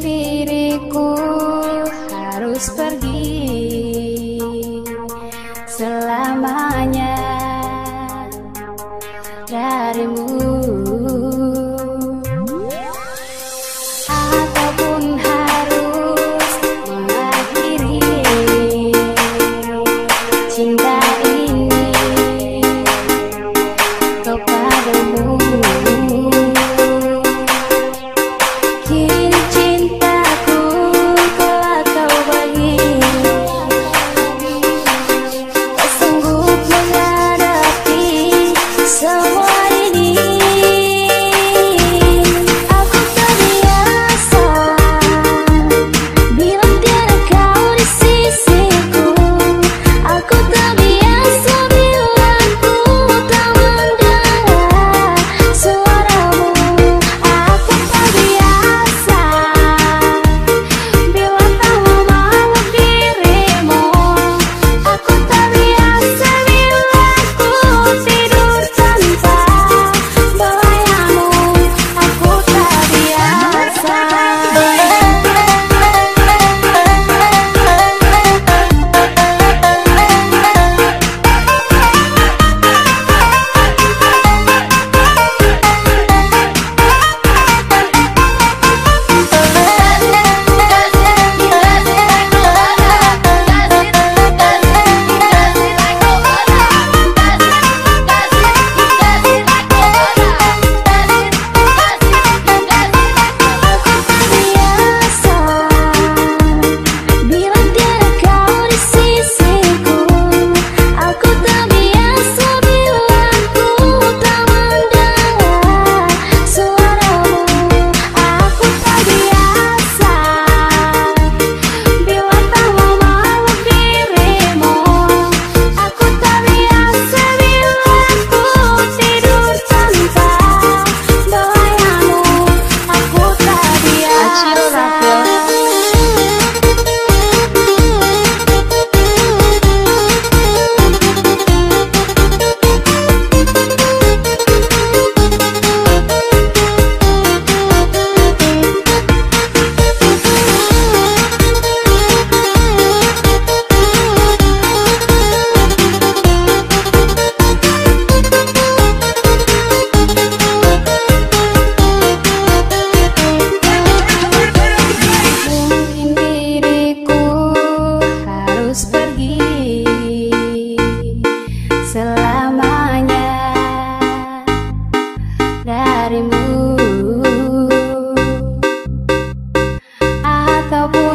diriku harus pergi tak